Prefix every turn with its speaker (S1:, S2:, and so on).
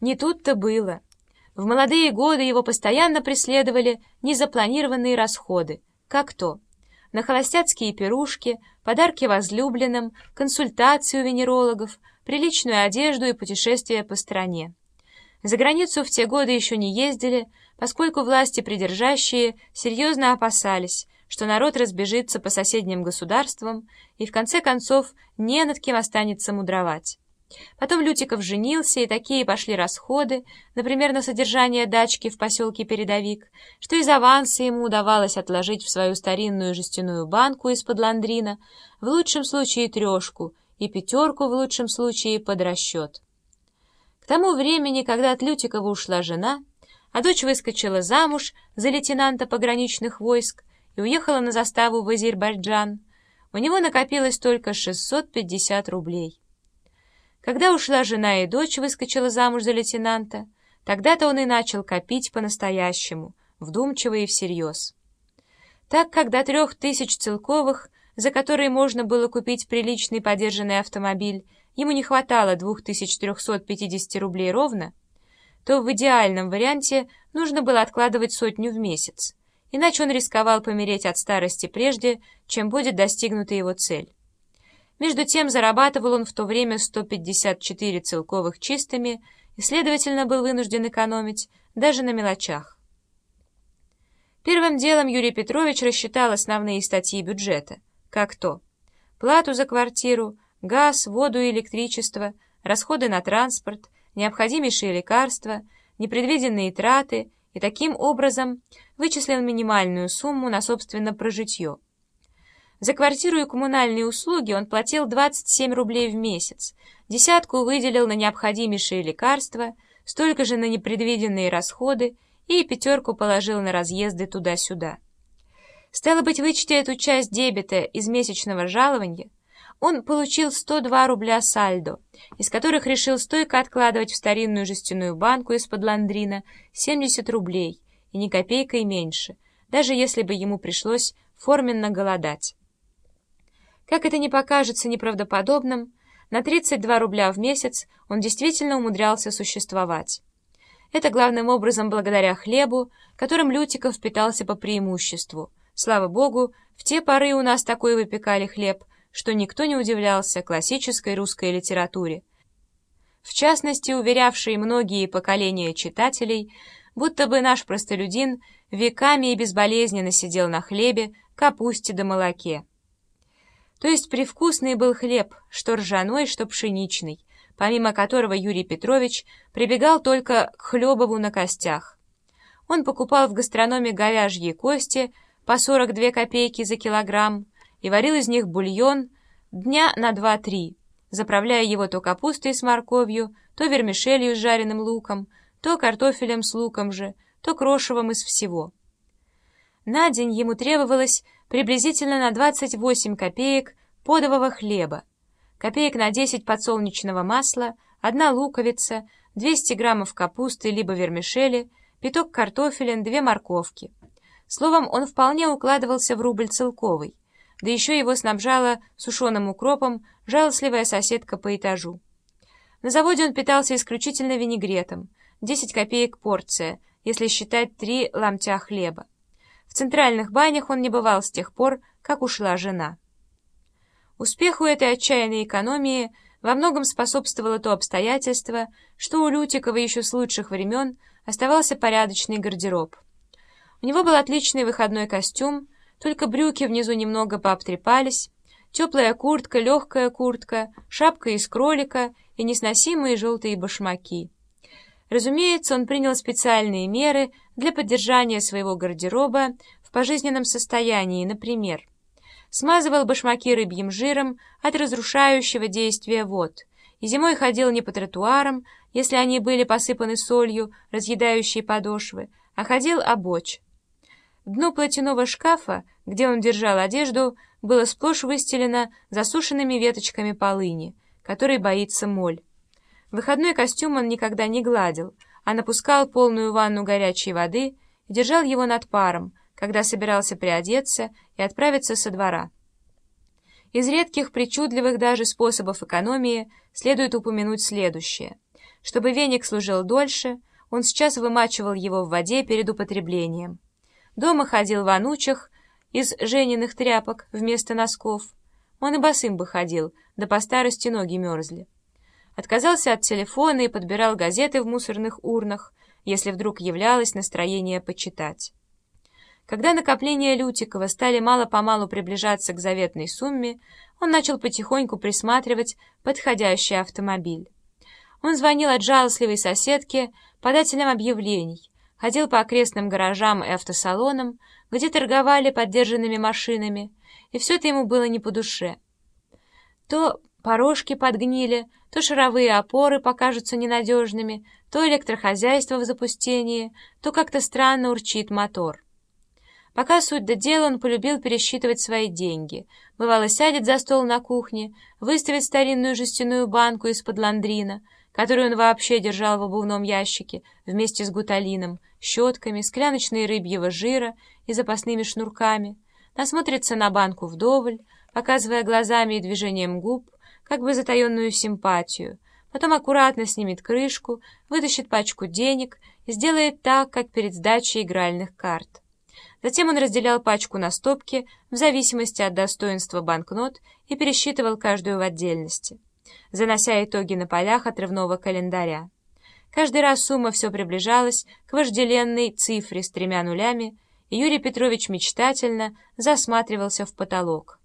S1: Не тут-то было. В молодые годы его постоянно преследовали незапланированные расходы, как то на холостяцкие пирушки, подарки возлюбленным, консультации у венерологов, приличную одежду и путешествия по стране. За границу в те годы еще не ездили, поскольку власти придержащие серьезно опасались, что народ разбежится по соседним государствам и в конце концов не над кем останется мудровать. Потом Лютиков женился, и такие пошли расходы, например, на содержание дачки в поселке Передовик, что из аванса ему удавалось отложить в свою старинную жестяную банку из-под ландрина, в лучшем случае трешку, и пятерку в лучшем случае под расчет. К тому времени, когда от Лютикова ушла жена, а дочь выскочила замуж за лейтенанта пограничных войск и уехала на заставу в Азербайджан, у него накопилось только 650 рублей. Когда ушла жена и дочь выскочила замуж за лейтенанта, тогда-то он и начал копить по-настоящему, вдумчиво и всерьез. Так как до трех тысяч целковых, за которые можно было купить приличный подержанный автомобиль, ему не хватало 2350 рублей ровно, то в идеальном варианте нужно было откладывать сотню в месяц, иначе он рисковал помереть от старости прежде, чем будет достигнута его цель. Между тем зарабатывал он в то время 154 целковых чистыми и, следовательно, был вынужден экономить даже на мелочах. Первым делом Юрий Петрович рассчитал основные статьи бюджета, как то плату за квартиру, газ, воду и электричество, расходы на транспорт, необходимейшие лекарства, непредвиденные траты и таким образом вычислил минимальную сумму на собственно прожитье – за квартиру и коммунальные услуги он платил 27 рублей в месяц, десятку выделил на необходимейшие лекарства, столько же на непредвиденные расходы и пятерку положил на разъезды туда-сюда. Стало быть, вычтя эту часть дебета из месячного жалования, он получил 102 рубля сальдо, из которых решил стойко откладывать в старинную жестяную банку из-под ландрина 70 рублей, и ни копейкой меньше, даже если бы ему пришлось форменно голодать. Как это не покажется неправдоподобным, на 32 рубля в месяц он действительно умудрялся существовать. Это главным образом благодаря хлебу, которым Лютиков питался по преимуществу. Слава богу, в те поры у нас такой выпекали хлеб, что никто не удивлялся классической русской литературе. В частности, уверявшие многие поколения читателей, будто бы наш простолюдин веками и безболезненно сидел на хлебе, капусте да молоке. То есть привкусный был хлеб, что ржаной, что пшеничный, помимо которого Юрий Петрович прибегал только к хлебову на костях. Он покупал в гастрономе говяжьи кости по 42 копейки за килограмм и варил из них бульон дня на 2-3, заправляя его то капустой с морковью, то вермишелью с жареным луком, то картофелем с луком же, то крошевом из всего. На день ему требовалось приблизительно на 28 копеек подового хлеба, копеек на 10 подсолнечного масла, одна луковица, 200 граммов капусты либо вермишели, пяток картофелин, две морковки. Словом, он вполне укладывался в рубль целковый, да еще его снабжала сушеным укропом жалостливая соседка по этажу. На заводе он питался исключительно винегретом, 10 копеек порция, если считать три ломтя хлеба. Центральных банях он не бывал с тех пор, как ушла жена. Успеху этой отчаянной экономии во многом способствовало то обстоятельство, что у Лютикова еще с лучших времен оставался порядочный гардероб. У него был отличный выходной костюм, только брюки внизу немного пообтрепались, теплая куртка, легкая куртка, шапка из кролика и несносимые желтые башмаки. Разумеется, он принял специальные меры для поддержания своего гардероба в пожизненном состоянии, например, смазывал башмаки рыбьим жиром от разрушающего действия вод, и зимой ходил не по тротуарам, если они были посыпаны солью, разъедающей подошвы, а ходил обочь. Дно платяного шкафа, где он держал одежду, было сплошь выстелено засушенными веточками полыни, которой боится моль. Выходной костюм он никогда не гладил, а напускал полную ванну горячей воды и держал его над паром, когда собирался приодеться и отправиться со двора. Из редких, причудливых даже способов экономии следует упомянуть следующее, Чтобы веник служил дольше, он сейчас вымачивал его в воде перед употреблением. Дома ходил в анучах из жениных тряпок вместо носков. Он и босым бы ходил, да по старости ноги мерзли. Отказался от телефона и подбирал газеты в мусорных урнах, если вдруг являлось настроение почитать. Когда накопления Лютикова стали мало-помалу приближаться к заветной сумме, он начал потихоньку присматривать подходящий автомобиль. Он звонил от жалостливой соседки подателям объявлений, ходил по окрестным гаражам и автосалонам, где торговали поддержанными машинами, и все это ему было не по душе. То порожки подгнили, то шаровые опоры покажутся ненадежными, то электрохозяйство в запустении, то как-то странно урчит мотор. Пока суть до дела, он полюбил пересчитывать свои деньги. Бывало, сядет за стол на кухне, выставит старинную жестяную банку из-под ландрина, которую он вообще держал в обувном ящике вместе с гуталином, щетками, скляночной рыбьего жира и запасными шнурками, насмотрится на банку вдоволь, показывая глазами и движением губ, как бы затаенную симпатию, потом аккуратно снимет крышку, вытащит пачку денег и сделает так, как перед сдачей игральных карт. Затем он разделял пачку на стопки в зависимости от достоинства банкнот и пересчитывал каждую в отдельности, занося итоги на полях отрывного календаря. Каждый раз сумма все приближалась к вожделенной цифре с тремя нулями, и Юрий Петрович мечтательно засматривался в потолок.